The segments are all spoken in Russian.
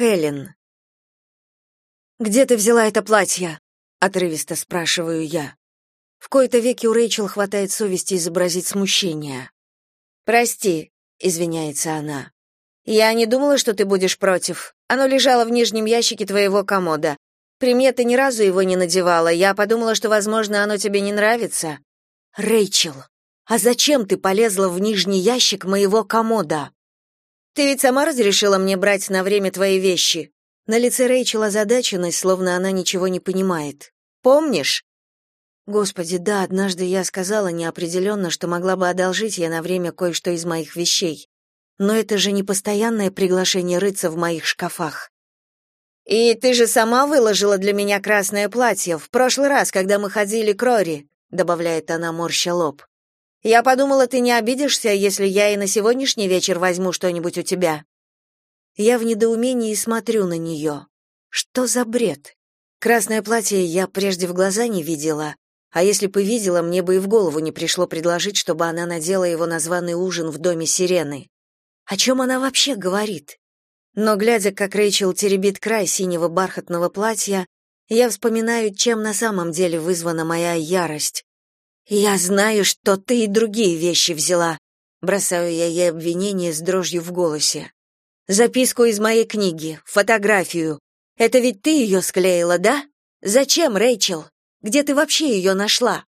Хелен. «Где ты взяла это платье?» — отрывисто спрашиваю я. В кои-то веки у Рэйчел хватает совести изобразить смущение. «Прости», — извиняется она. «Я не думала, что ты будешь против. Оно лежало в нижнем ящике твоего комода. При мне ты ни разу его не надевала. Я подумала, что, возможно, оно тебе не нравится». «Рэйчел, а зачем ты полезла в нижний ящик моего комода?» «Ты ведь сама разрешила мне брать на время твои вещи. На лице Рэйчел озадаченность, словно она ничего не понимает. «Помнишь?» Господи, да, однажды я сказала неопределенно, что могла бы одолжить ей на время кое-что из моих вещей. Но это же не постоянное приглашение рыться в моих шкафах. «И ты же сама выложила для меня красное платье в прошлый раз, когда мы ходили к Рори», добавляет она, морща лоб. «Я подумала, ты не обидишься, если я и на сегодняшний вечер возьму что-нибудь у тебя». Я в недоумении смотрю на нее. Что за бред? Красное платье я прежде в глаза не видела, а если бы видела, мне бы и в голову не пришло предложить, чтобы она надела его на званый ужин в доме Сирены. О чем она вообще говорит? Но глядя, как Рэйчел теребит край синего бархатного платья, я вспоминаю, чем на самом деле вызвана моя ярость. «Я знаю, что ты и другие вещи взяла», — бросаю я ей обвинение с дрожью в голосе. Записку из моей книги, фотографию. Это ведь ты ее склеила, да? Зачем, Рэйчел? Где ты вообще ее нашла?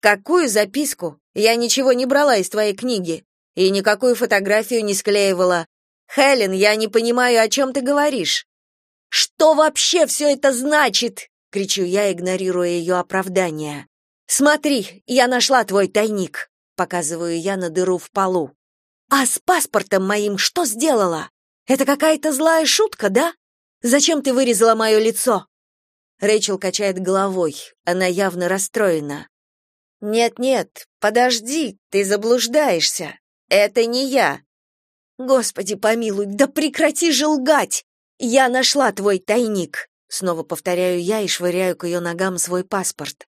Какую записку? Я ничего не брала из твоей книги и никакую фотографию не склеивала. Хелен, я не понимаю, о чем ты говоришь. Что вообще все это значит? кричу я, игнорируя ее оправдание. Смотри, я нашла твой тайник, показываю я на дыру в полу. А с паспортом моим что сделала? Это какая-то злая шутка, да? Зачем ты вырезала мое лицо? Рэйчел качает головой. Она явно расстроена. Нет-нет, подожди, ты заблуждаешься. Это не я. Господи, помилуй, да прекрати же лгать. Я нашла твой тайник. Снова повторяю я и швыряю к ее ногам свой паспорт.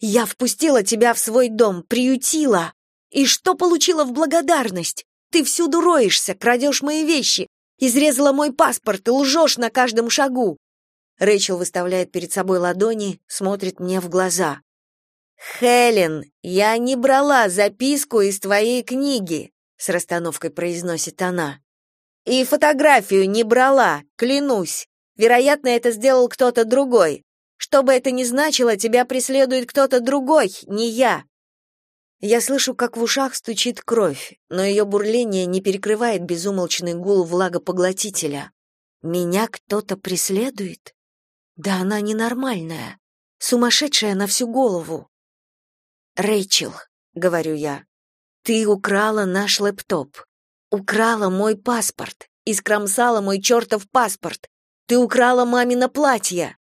Я впустила тебя в свой дом, приютила. И что получила в благодарность? Ты всюду роешься, крадешь мои вещи, изрезала мой паспорт и лжешь на каждом шагу. Рэйчел выставляет перед собой ладони, смотрит мне в глаза. Хелен, я не брала записку из твоей книги, с расстановкой произносит она. И фотографию не брала, клянусь. Вероятно, это сделал кто-то другой. Что бы это ни значило, тебя преследует кто-то другой, не я. Я слышу, как в ушах стучит кровь, но ее бурление не перекрывает безумолчный гул влагопоглотителя. Меня кто-то преследует? Да она ненормальная, сумасшедшая на всю голову. Рэйчел, говорю я, ты украла наш лэптоп, украла мой паспорт, искромсала мой чертов паспорт. Ты украла мамино платье.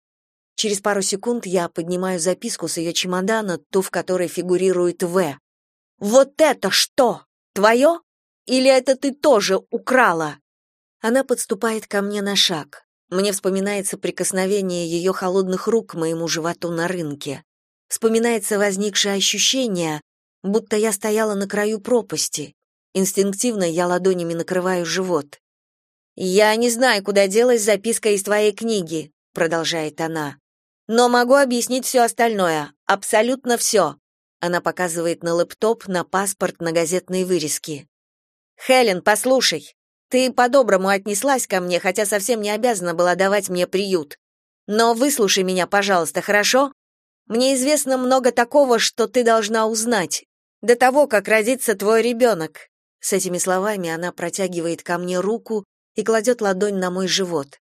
Через пару секунд я поднимаю записку с ее чемодана, ту, в которой фигурирует В. Вот это что? Твое? Или это ты тоже украла? Она подступает ко мне на шаг. Мне вспоминается прикосновение ее холодных рук к моему животу на рынке. Вспоминается возникшее ощущение, будто я стояла на краю пропасти. Инстинктивно я ладонями накрываю живот. «Я не знаю, куда делась записка из твоей книги», — продолжает она. «Но могу объяснить все остальное, абсолютно все. Она показывает на лэптоп, на паспорт, на газетные вырезки. Хелен, послушай. Ты по-доброму отнеслась ко мне, хотя совсем не обязана была давать мне приют. Но выслушай меня, пожалуйста, хорошо? Мне известно много такого, что ты должна узнать до того, как родится твой ребенок». С этими словами она протягивает ко мне руку и кладет ладонь на мой живот.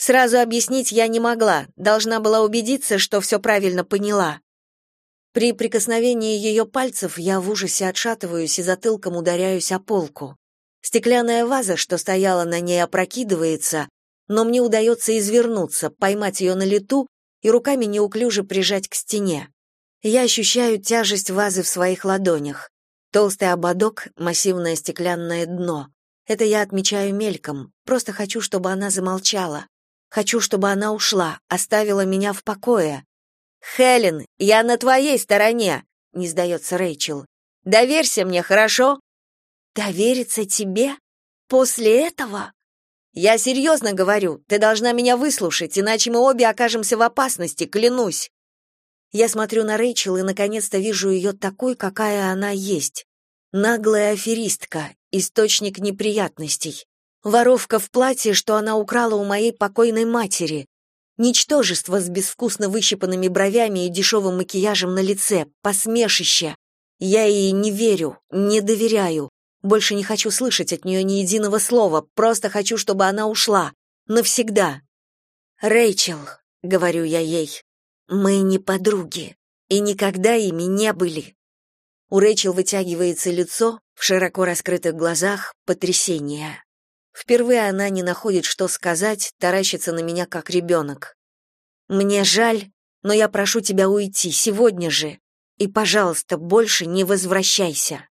Сразу объяснить я не могла, должна была убедиться, что все правильно поняла. При прикосновении ее пальцев я в ужасе отшатываюсь и затылком ударяюсь о полку. Стеклянная ваза, что стояла на ней, опрокидывается, но мне удается извернуться, поймать ее на лету и руками неуклюже прижать к стене. Я ощущаю тяжесть вазы в своих ладонях. Толстый ободок, массивное стеклянное дно. Это я отмечаю мельком, просто хочу, чтобы она замолчала. Хочу, чтобы она ушла, оставила меня в покое. Хелен, я на твоей стороне, не сдается Рэйчел. Доверься мне, хорошо? Довериться тебе? После этого? Я серьезно говорю, ты должна меня выслушать, иначе мы обе окажемся в опасности, клянусь. Я смотрю на Рэйчел и наконец-то вижу ее такой, какая она есть. Наглая аферистка, источник неприятностей. Воровка в платье, что она украла у моей покойной матери. Ничтожество с безвкусно выщипанными бровями и дешевым макияжем на лице, посмешище. Я ей не верю, не доверяю. Больше не хочу слышать от нее ни единого слова, просто хочу, чтобы она ушла. Навсегда. «Рэйчел», — говорю я ей, — «мы не подруги и никогда ими не были». У Рэйчел вытягивается лицо, в широко раскрытых глазах потрясение. Впервые она не находит, что сказать, таращится на меня как ребенок. «Мне жаль, но я прошу тебя уйти сегодня же, и, пожалуйста, больше не возвращайся».